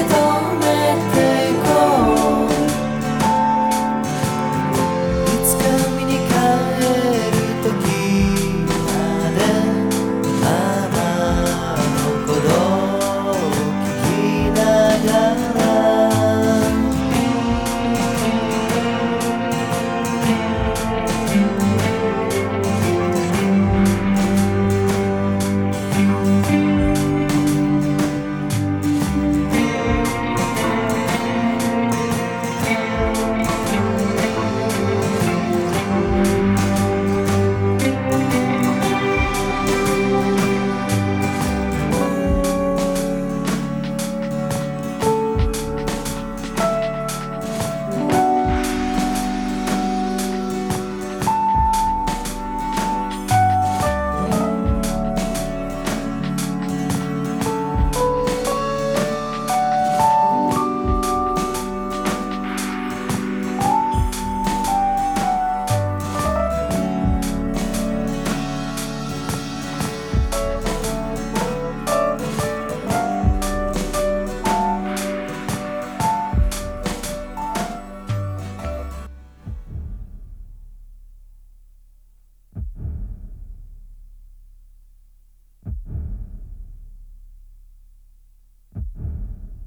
it's all